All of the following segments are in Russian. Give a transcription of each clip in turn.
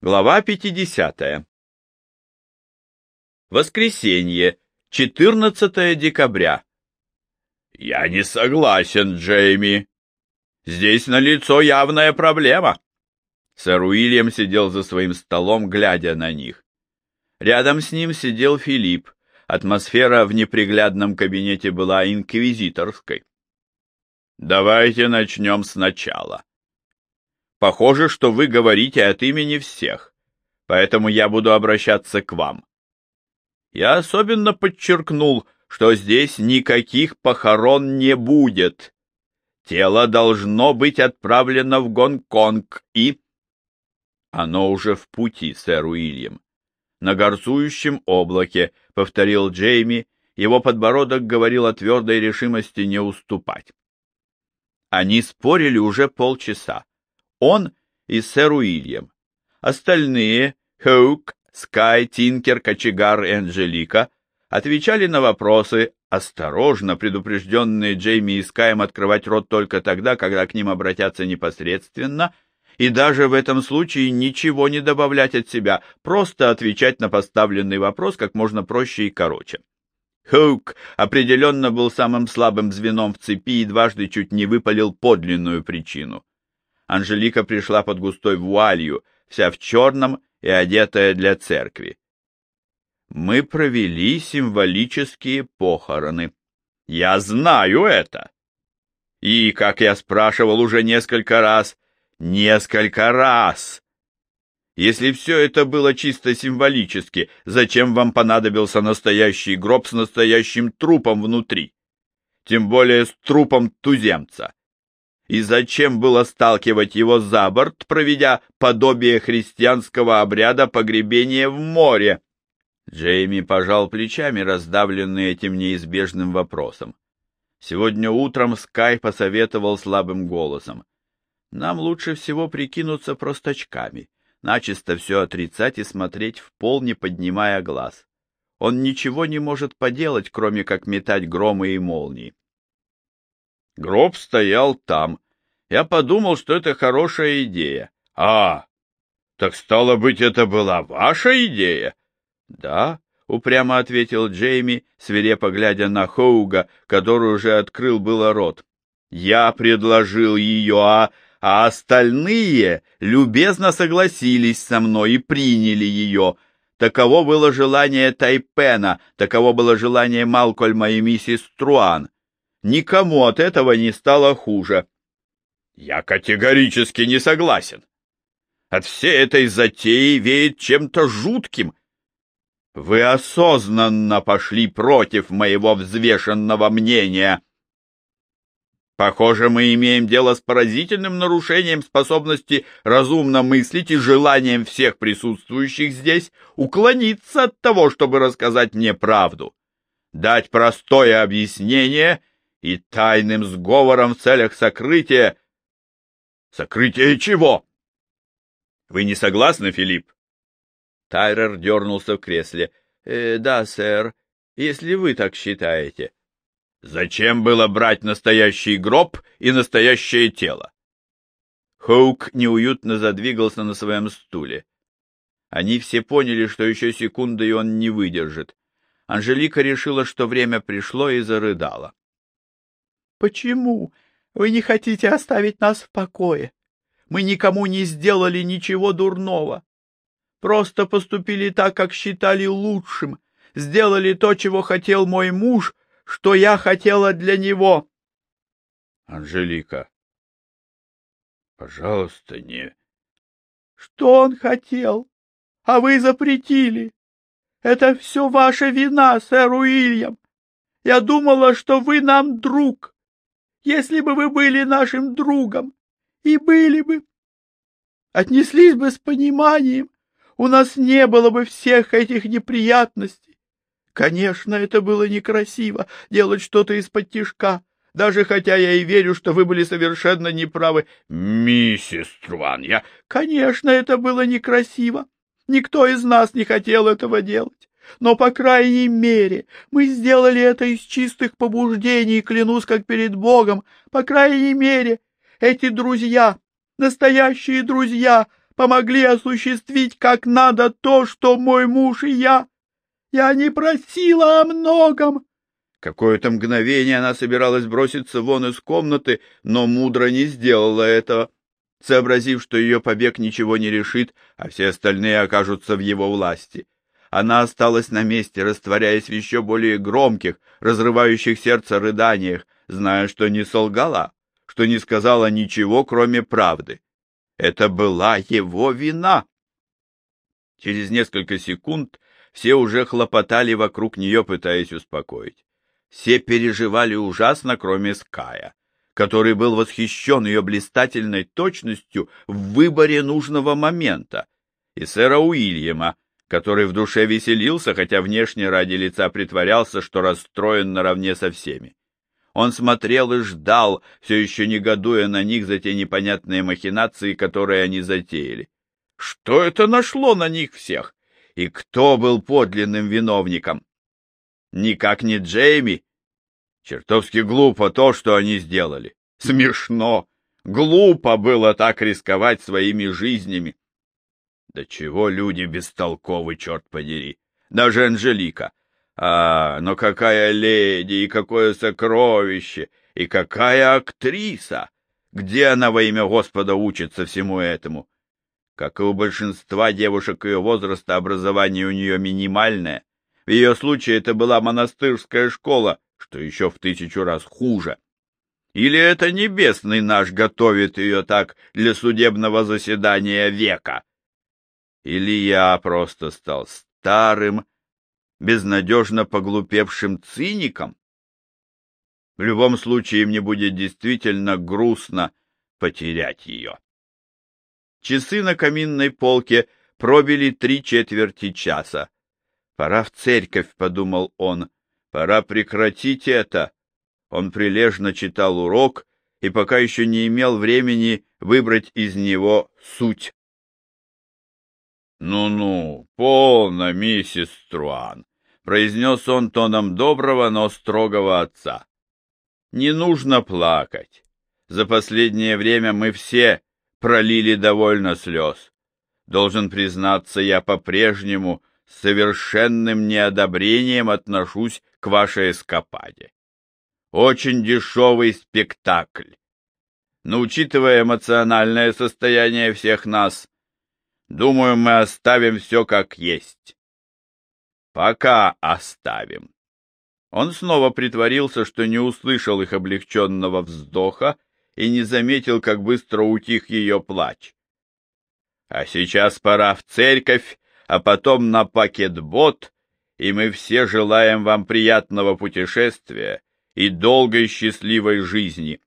Глава 50. Воскресенье, 14 декабря. Я не согласен, Джейми. Здесь налицо явная проблема. Сэр Уильям сидел за своим столом, глядя на них. Рядом с ним сидел Филипп. Атмосфера в неприглядном кабинете была инквизиторской. Давайте начнем сначала. Похоже, что вы говорите от имени всех, поэтому я буду обращаться к вам. Я особенно подчеркнул, что здесь никаких похорон не будет. Тело должно быть отправлено в Гонконг и... Оно уже в пути, сэр Уильям. На горцующем облаке, — повторил Джейми, его подбородок говорил о твердой решимости не уступать. Они спорили уже полчаса. Он и сэр Уильям. Остальные — Хоук, Скай, Тинкер, Кочегар и Анжелика — отвечали на вопросы, осторожно предупрежденные Джейми и Скаем открывать рот только тогда, когда к ним обратятся непосредственно, и даже в этом случае ничего не добавлять от себя, просто отвечать на поставленный вопрос как можно проще и короче. Хоук определенно был самым слабым звеном в цепи и дважды чуть не выпалил подлинную причину. Анжелика пришла под густой вуалью, вся в черном и одетая для церкви. Мы провели символические похороны. Я знаю это. И, как я спрашивал уже несколько раз, несколько раз. Если все это было чисто символически, зачем вам понадобился настоящий гроб с настоящим трупом внутри? Тем более с трупом туземца. И зачем было сталкивать его за борт, проведя подобие христианского обряда погребения в море? Джейми пожал плечами, раздавленный этим неизбежным вопросом. Сегодня утром Скай посоветовал слабым голосом. Нам лучше всего прикинуться простачками, начисто все отрицать и смотреть в пол, не поднимая глаз. Он ничего не может поделать, кроме как метать громы и молнии. Гроб стоял там. Я подумал, что это хорошая идея. А, так стало быть, это была ваша идея? Да, упрямо ответил Джейми, свирепо глядя на Хоуга, который уже открыл было рот. Я предложил ее, а, а остальные любезно согласились со мной и приняли ее. Таково было желание Тайпена, таково было желание Малкольма и миссис Труан. Никому от этого не стало хуже. Я категорически не согласен. От всей этой затеи веет чем-то жутким. Вы осознанно пошли против моего взвешенного мнения. Похоже, мы имеем дело с поразительным нарушением способности разумно мыслить и желанием всех присутствующих здесь уклониться от того, чтобы рассказать мне правду, дать простое объяснение и тайным сговором в целях сокрытия... Сокрытия чего? Вы не согласны, Филипп? Тайрер дернулся в кресле. «Э, да, сэр, если вы так считаете. Зачем было брать настоящий гроб и настоящее тело? Хоук неуютно задвигался на своем стуле. Они все поняли, что еще секунды и он не выдержит. Анжелика решила, что время пришло, и зарыдала. Почему вы не хотите оставить нас в покое? Мы никому не сделали ничего дурного. Просто поступили так, как считали лучшим, сделали то, чего хотел мой муж, что я хотела для него. Анжелика, пожалуйста, не... Что он хотел? А вы запретили. Это все ваша вина, сэр Уильям. Я думала, что вы нам друг если бы вы были нашим другом, и были бы, отнеслись бы с пониманием, у нас не было бы всех этих неприятностей. Конечно, это было некрасиво делать что-то из-под тишка, даже хотя я и верю, что вы были совершенно неправы. Миссис Труан, я... Конечно, это было некрасиво. Никто из нас не хотел этого делать. Но, по крайней мере, мы сделали это из чистых побуждений, клянусь как перед Богом. По крайней мере, эти друзья, настоящие друзья, помогли осуществить как надо то, что мой муж и я. Я не просила о многом. Какое-то мгновение она собиралась броситься вон из комнаты, но мудро не сделала этого. Сообразив, что ее побег ничего не решит, а все остальные окажутся в его власти. Она осталась на месте, растворяясь в еще более громких, разрывающих сердце рыданиях, зная, что не солгала, что не сказала ничего, кроме правды. Это была его вина. Через несколько секунд все уже хлопотали вокруг нее, пытаясь успокоить. Все переживали ужасно, кроме Ская, который был восхищен ее блистательной точностью в выборе нужного момента, и сэра Уильяма, который в душе веселился, хотя внешне ради лица притворялся, что расстроен наравне со всеми. Он смотрел и ждал, все еще негодуя на них за те непонятные махинации, которые они затеяли. Что это нашло на них всех? И кто был подлинным виновником? Никак не Джейми. Чертовски глупо то, что они сделали. Смешно. Глупо было так рисковать своими жизнями. Да чего люди бестолковы, черт подери. Даже Анжелика. А, но какая леди, и какое сокровище, и какая актриса! Где она во имя Господа учится всему этому? Как и у большинства девушек ее возраста, образование у нее минимальное. В ее случае это была монастырская школа, что еще в тысячу раз хуже. Или это небесный наш готовит ее так для судебного заседания века? Или я просто стал старым, безнадежно поглупевшим циником? В любом случае мне будет действительно грустно потерять ее. Часы на каминной полке пробили три четверти часа. «Пора в церковь», — подумал он, — «пора прекратить это». Он прилежно читал урок и пока еще не имел времени выбрать из него суть. «Ну-ну, полно, миссис Струан», — произнес он тоном доброго, но строгого отца. «Не нужно плакать. За последнее время мы все пролили довольно слез. Должен признаться, я по-прежнему с совершенным неодобрением отношусь к вашей эскападе. Очень дешевый спектакль. Но учитывая эмоциональное состояние всех нас, думаю, мы оставим все как есть. Пока оставим. Он снова притворился, что не услышал их облегченного вздоха и не заметил, как быстро утих ее плач. А сейчас пора в церковь, а потом на пакетбот, и мы все желаем вам приятного путешествия и долгой счастливой жизни.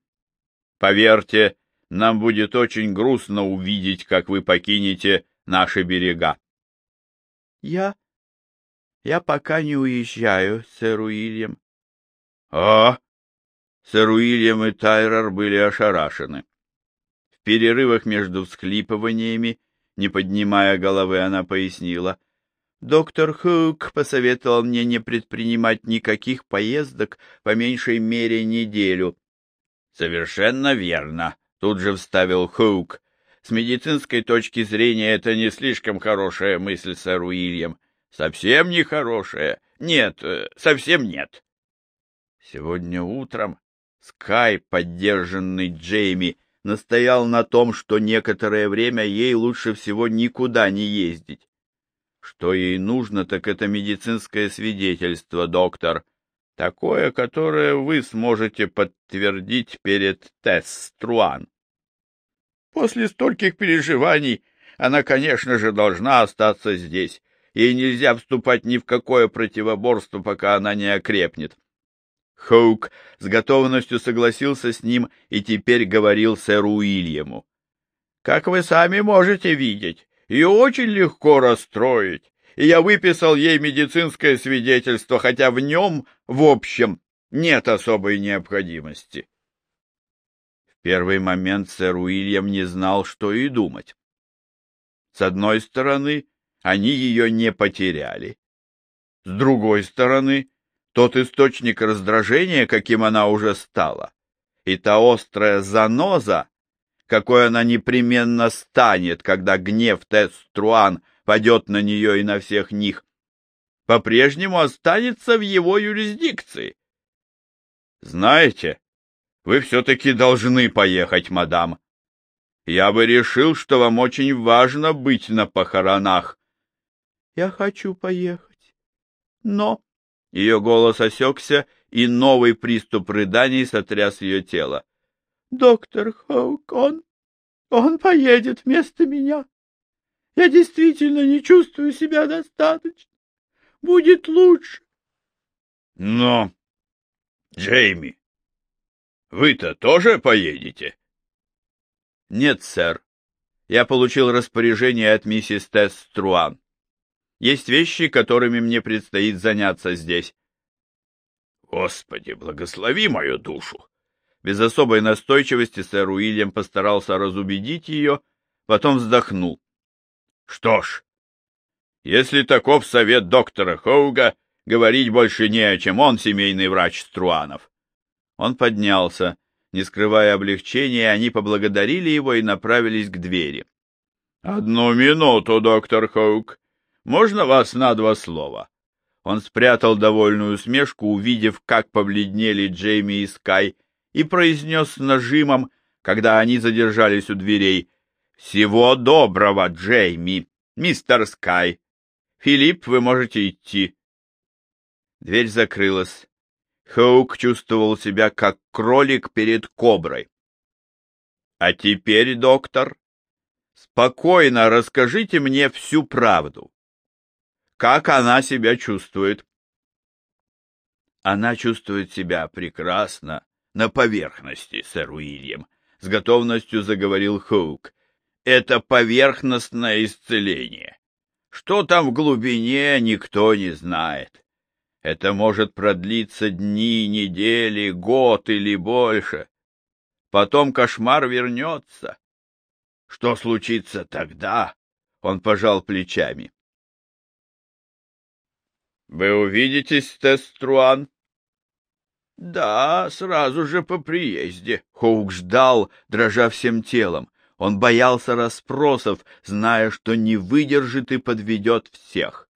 Поверьте, нам будет очень грустно увидеть, как вы покинете наши берега. — Я... я пока не уезжаю, сэр Уильям. — А? Сэр Уильям и Тайрер были ошарашены. В перерывах между всхлипываниями, не поднимая головы, она пояснила. «Доктор Хук посоветовал мне не предпринимать никаких поездок по меньшей мере неделю». «Совершенно верно», — тут же вставил Хук. «С медицинской точки зрения это не слишком хорошая мысль, сэр Уильям. Совсем не хорошая. Нет, э, совсем нет». Сегодня утром Скай, поддержанный Джейми, настоял на том, что некоторое время ей лучше всего никуда не ездить. Что ей нужно, так это медицинское свидетельство, доктор. Такое, которое вы сможете подтвердить перед Тесс Труан. После стольких переживаний она, конечно же, должна остаться здесь. Ей нельзя вступать ни в какое противоборство, пока она не окрепнет. Хоук с готовностью согласился с ним и теперь говорил сэру Уильяму. «Как вы сами можете видеть, ее очень легко расстроить, и я выписал ей медицинское свидетельство, хотя в нем, в общем, нет особой необходимости». Первый момент сэр Уильям не знал, что и думать. С одной стороны, они ее не потеряли. С другой стороны, тот источник раздражения, каким она уже стала, и та острая заноза, какой она непременно станет, когда гнев Тесс Труан падет на нее и на всех них, по-прежнему останется в его юрисдикции. Знаете, вы все-таки должны поехать, мадам. Я бы решил, что вам очень важно быть на похоронах. Я хочу поехать, но... Ее голос осекся, и новый приступ рыданий сотряс ее тело. Доктор Хоук, он... он поедет вместо меня. Я действительно не чувствую себя достаточно. Будет лучше. Но, Джейми, вы-то тоже поедете? Нет, сэр. Я получил распоряжение от миссис Тесс Струан. Есть вещи, которыми мне предстоит заняться здесь. Господи, благослови мою душу! Без особой настойчивости сэр Уильям постарался разубедить ее, потом вздохнул. Что ж, если таков совет доктора Хоуга, говорить больше не о чем, он семейный врач Струанов. Он поднялся. Не скрывая облегчения, они поблагодарили его и направились к двери. — Одну минуту, доктор Хоук. Можно вас на два слова? Он спрятал довольную усмешку, увидев, как побледнели Джейми и Скай, и произнес с нажимом, когда они задержались у дверей. «Всего доброго, Джейми, мистер Скай. Филипп, вы можете идти». Дверь закрылась. Хоук чувствовал себя как кролик перед коброй. «А теперь, доктор, спокойно расскажите мне всю правду. Как она себя чувствует?» «Она чувствует себя прекрасно, на поверхности, сэр Уильям, с готовностью заговорил Хоук. Это поверхностное исцеление. Что там в глубине, никто не знает. Это может продлиться дни, недели, год или больше. Потом кошмар вернется. Что случится тогда? Он пожал плечами. — Вы увидитесь, Теструан? Да, сразу же по приезде. Хоук ждал, дрожа всем телом. Он боялся расспросов, зная, что не выдержит и подведет всех.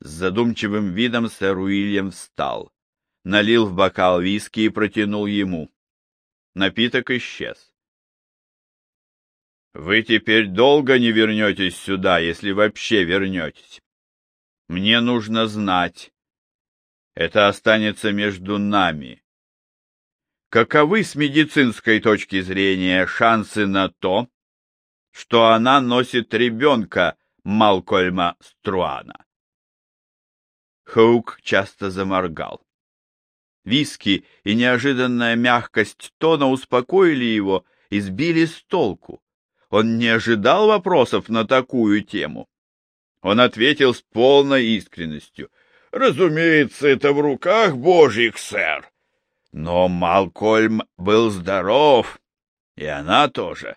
С задумчивым видом сэр Уильям встал, налил в бокал виски и протянул ему. Напиток исчез. «Вы теперь долго не вернетесь сюда, если вообще вернетесь. Мне нужно знать, это останется между нами. Каковы с медицинской точки зрения шансы на то, что она носит ребенка Малкольма Струана? Хоук часто заморгал. Виски и неожиданная мягкость тона успокоили его и сбили с толку. Он не ожидал вопросов на такую тему. Он ответил с полной искренностью. Разумеется, это в руках божьих, сэр. Но Малкольм был здоров, и она тоже.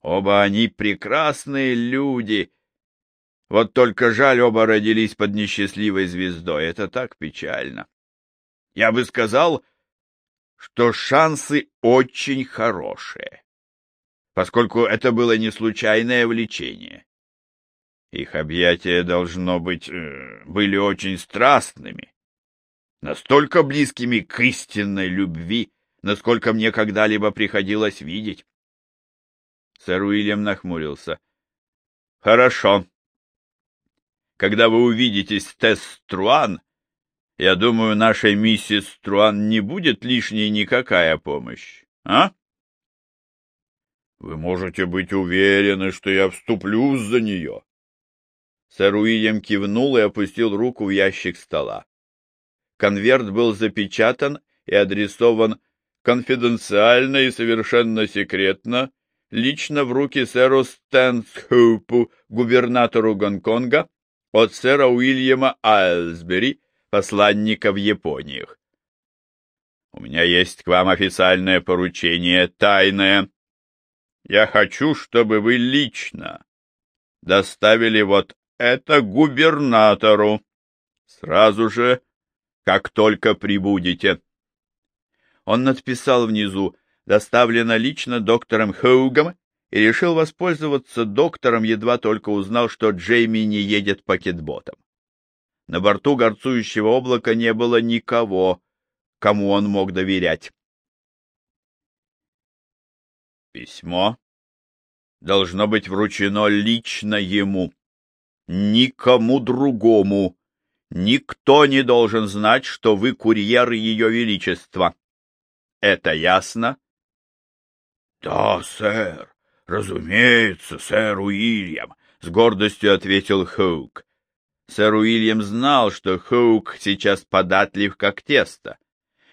Оба они прекрасные люди. Вот только жаль, оба родились под несчастливой звездой. Это так печально. Я бы сказал, что шансы очень хорошие, поскольку это было не случайное влечение. Их объятия, должно быть, э, были очень страстными, настолько близкими к истинной любви, насколько мне когда-либо приходилось видеть. Сэр Уильям нахмурился. — Хорошо. Когда вы увидитесь с Тесс Струан, я думаю, нашей миссис Струан не будет лишней никакая помощь, а? Вы можете быть уверены, что я вступлюсь за нее. Сэр Уильям кивнул и опустил руку в ящик стола. Конверт был запечатан и адресован конфиденциально и совершенно секретно лично в руки сэру Стэнсхоупу, губернатору Гонконга, от сэра Уильяма Айлсбери, посланника в Япониях. У меня есть к вам официальное поручение, тайное. Я хочу, чтобы вы лично доставили вот это губернатору. Сразу же, как только прибудете. Он надписал внизу доставлена лично доктором Хоугом и решил воспользоваться доктором, едва только узнал, что Джейми не едет пакетботом. На борту горцующего облака не было никого, кому он мог доверять. Письмо должно быть вручено лично ему, никому другому. Никто не должен знать, что вы курьер Ее Величества. Это ясно? — Да, сэр, разумеется, сэр Уильям, — с гордостью ответил Хоук. Сэр Уильям знал, что Хоук сейчас податлив, как тесто,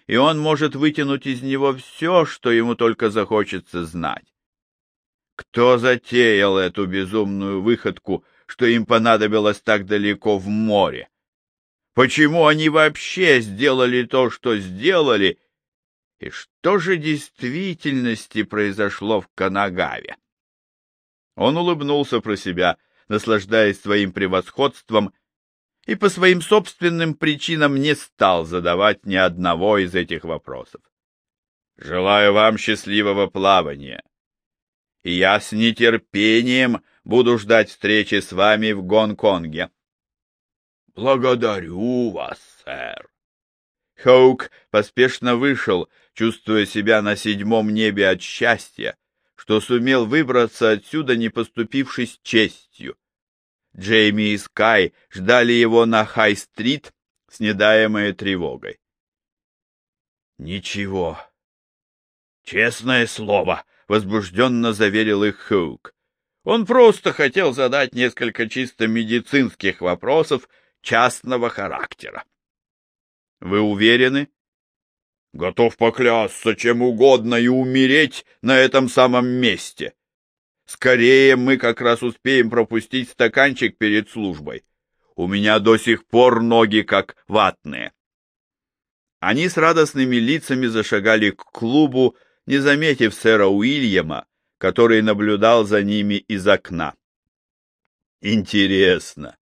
и он может вытянуть из него все, что ему только захочется знать. Кто затеял эту безумную выходку, что им понадобилось так далеко в море? Почему они вообще сделали то, что сделали, и что же действительности произошло в Канагаве? Он улыбнулся про себя, наслаждаясь своим превосходством и по своим собственным причинам не стал задавать ни одного из этих вопросов. Желаю вам счастливого плавания. И я с нетерпением буду ждать встречи с вами в Гонконге. Благодарю вас, сэр. Хоук поспешно вышел, чувствуя себя на седьмом небе от счастья, что сумел выбраться отсюда, не поступившись честью. Джейми и Скай ждали его на Хай-стрит, снедаемые тревогой. «Ничего. Честное слово», — возбужденно заверил их Хоук. Он просто хотел задать несколько чисто медицинских вопросов частного характера. «Вы уверены?» «Готов поклясться чем угодно и умереть на этом самом месте», Скорее мы как раз успеем пропустить стаканчик перед службой. У меня до сих пор ноги как ватные. Они с радостными лицами зашагали к клубу, не заметив сэра Уильяма, который наблюдал за ними из окна. Интересно,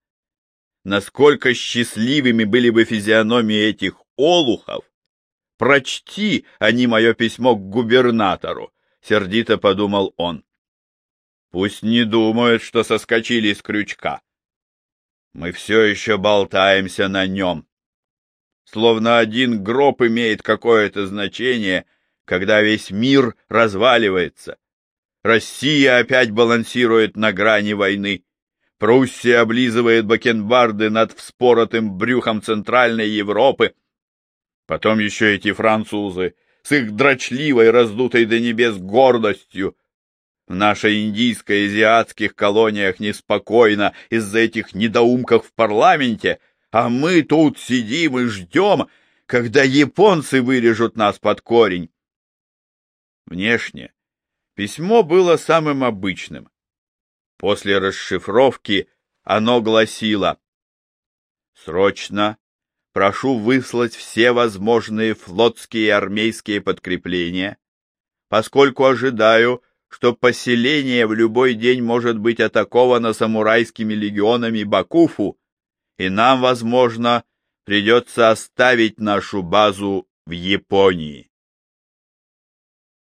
насколько счастливыми были бы физиономии этих олухов? Прочти они мое письмо к губернатору, — сердито подумал он. Пусть не думают, что соскочили с крючка. Мы все еще болтаемся на нем. Словно один гроб имеет какое-то значение, когда весь мир разваливается. Россия опять балансирует на грани войны. Пруссия облизывает бакенбарды над вспоротым брюхом Центральной Европы. Потом еще эти французы с их дрочливой, раздутой до небес гордостью, в нашей индийско-азиатских колониях неспокойно из-за этих недоумков в парламенте, а мы тут сидим и ждем, когда японцы вырежут нас под корень. Внешне письмо было самым обычным. После расшифровки оно гласило «Срочно прошу выслать все возможные флотские и армейские подкрепления, поскольку ожидаю, что поселение в любой день может быть атаковано самурайскими легионами Бакуфу, и нам, возможно, придется оставить нашу базу в Японии.